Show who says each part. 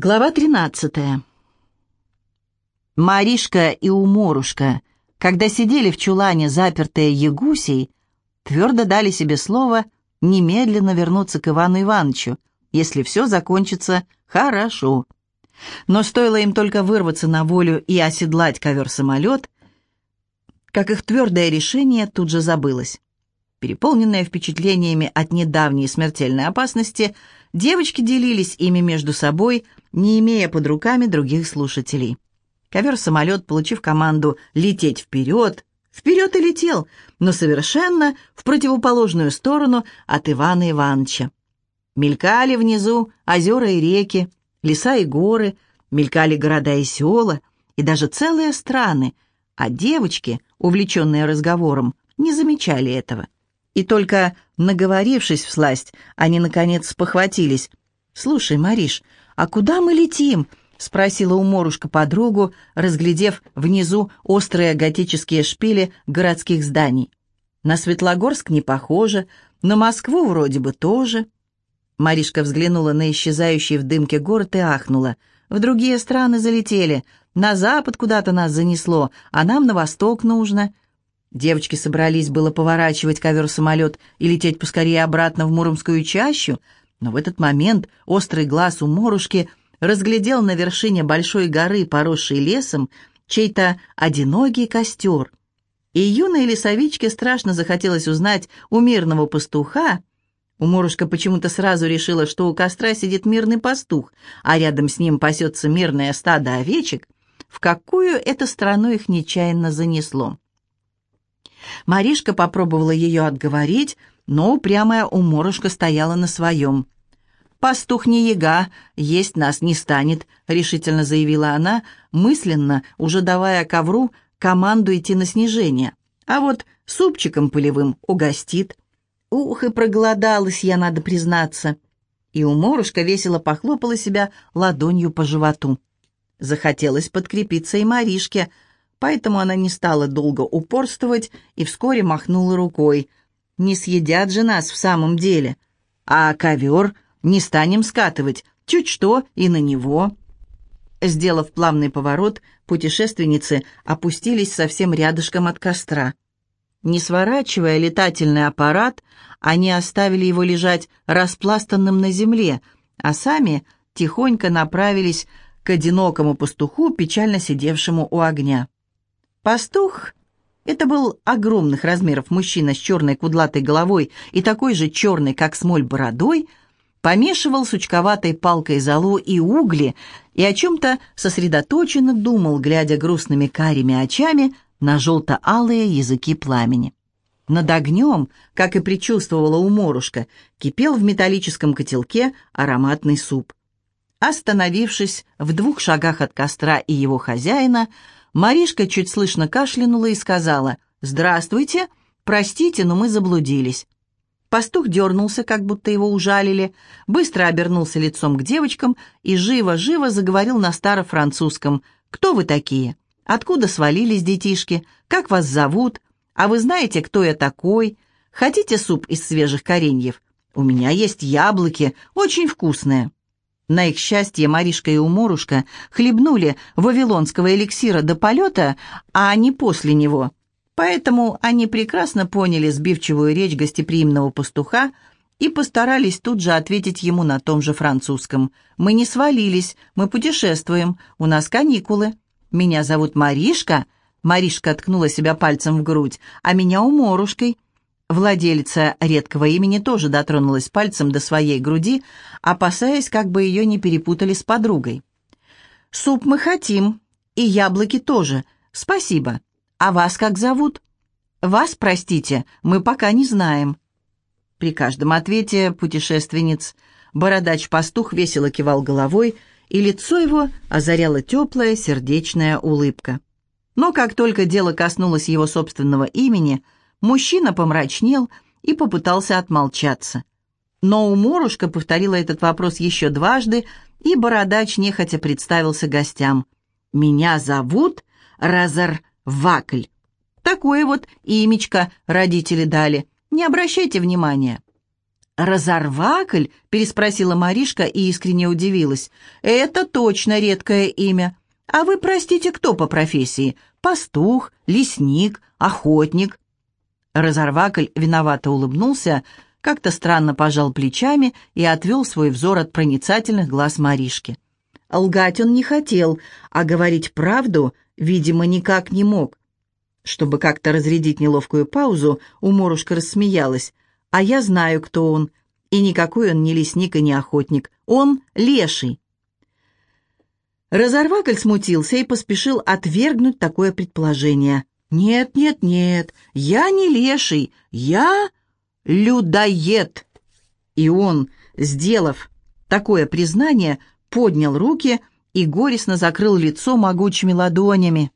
Speaker 1: Глава 13. Маришка и Уморушка, когда сидели в чулане, запертые Ягусей, твердо дали себе слово немедленно вернуться к Ивану Ивановичу, если все закончится хорошо. Но стоило им только вырваться на волю и оседлать ковер-самолет, как их твердое решение тут же забылось. Переполненные впечатлениями от недавней смертельной опасности, девочки делились ими между собой, не имея под руками других слушателей. Ковер-самолет, получив команду «лететь вперед», вперед и летел, но совершенно в противоположную сторону от Ивана Ивановича. Мелькали внизу озера и реки, леса и горы, мелькали города и села, и даже целые страны, а девочки, увлеченные разговором, не замечали этого. И только наговорившись в сласть, они, наконец, спохватились. «Слушай, Мариш, а куда мы летим?» — спросила у Морушка подругу, разглядев внизу острые готические шпили городских зданий. «На Светлогорск не похоже, на Москву вроде бы тоже». Маришка взглянула на исчезающий в дымке город и ахнула. «В другие страны залетели, на запад куда-то нас занесло, а нам на восток нужно». Девочки собрались было поворачивать ковер-самолет и лететь поскорее обратно в Муромскую чащу, но в этот момент острый глаз у Морушки разглядел на вершине большой горы, поросшей лесом, чей-то одинокий костер. И юной лесовичке страшно захотелось узнать у мирного пастуха, у Морушка почему-то сразу решила, что у костра сидит мирный пастух, а рядом с ним пасется мирное стадо овечек, в какую это страну их нечаянно занесло. Маришка попробовала ее отговорить, но упрямая уморушка стояла на своем. «Пастух не яга, есть нас не станет», — решительно заявила она, мысленно, уже давая ковру команду идти на снижение. «А вот супчиком полевым угостит». «Ух, и проголодалась я, надо признаться». И уморушка весело похлопала себя ладонью по животу. Захотелось подкрепиться и Маришке — поэтому она не стала долго упорствовать и вскоре махнула рукой. «Не съедят же нас в самом деле. А ковер не станем скатывать, чуть что и на него». Сделав плавный поворот, путешественницы опустились совсем рядышком от костра. Не сворачивая летательный аппарат, они оставили его лежать распластанным на земле, а сами тихонько направились к одинокому пастуху, печально сидевшему у огня. Пастух — это был огромных размеров мужчина с черной кудлатой головой и такой же черной, как смоль, бородой, помешивал сучковатой палкой золу и угли и о чем-то сосредоточенно думал, глядя грустными карими очами на желто-алые языки пламени. Над огнем, как и предчувствовала уморушка, кипел в металлическом котелке ароматный суп. Остановившись в двух шагах от костра и его хозяина, Маришка чуть слышно кашлянула и сказала «Здравствуйте, простите, но мы заблудились». Пастух дернулся, как будто его ужалили, быстро обернулся лицом к девочкам и живо-живо заговорил на старо-французском. «Кто вы такие? Откуда свалились детишки? Как вас зовут? А вы знаете, кто я такой? Хотите суп из свежих кореньев? У меня есть яблоки, очень вкусные». На их счастье Маришка и Уморушка хлебнули вавилонского эликсира до полета, а не после него. Поэтому они прекрасно поняли сбивчивую речь гостеприимного пастуха и постарались тут же ответить ему на том же французском. «Мы не свалились, мы путешествуем, у нас каникулы. Меня зовут Маришка», Маришка ткнула себя пальцем в грудь, «а меня Уморушкой». Владельца редкого имени тоже дотронулась пальцем до своей груди, опасаясь, как бы ее не перепутали с подругой. «Суп мы хотим, и яблоки тоже. Спасибо. А вас как зовут?» «Вас, простите, мы пока не знаем». При каждом ответе путешественниц бородач-пастух весело кивал головой, и лицо его озаряла теплая сердечная улыбка. Но как только дело коснулось его собственного имени – Мужчина помрачнел и попытался отмолчаться. Но уморушка повторила этот вопрос еще дважды, и бородач нехотя представился гостям. «Меня зовут Разар Вакль. Такое вот имечко родители дали. Не обращайте внимания». «Разорвакль?» — переспросила Маришка и искренне удивилась. «Это точно редкое имя. А вы, простите, кто по профессии? Пастух, лесник, охотник?» Разорвакль виновато улыбнулся, как-то странно пожал плечами и отвел свой взор от проницательных глаз Маришки. Лгать он не хотел, а говорить правду, видимо, никак не мог. Чтобы как-то разрядить неловкую паузу, уморушка рассмеялась. «А я знаю, кто он. И никакой он не лесник и не охотник. Он леший». Разорвакль смутился и поспешил отвергнуть такое предположение. «Нет, нет, нет, я не леший, я людоед». И он, сделав такое признание, поднял руки и горестно закрыл лицо могучими ладонями.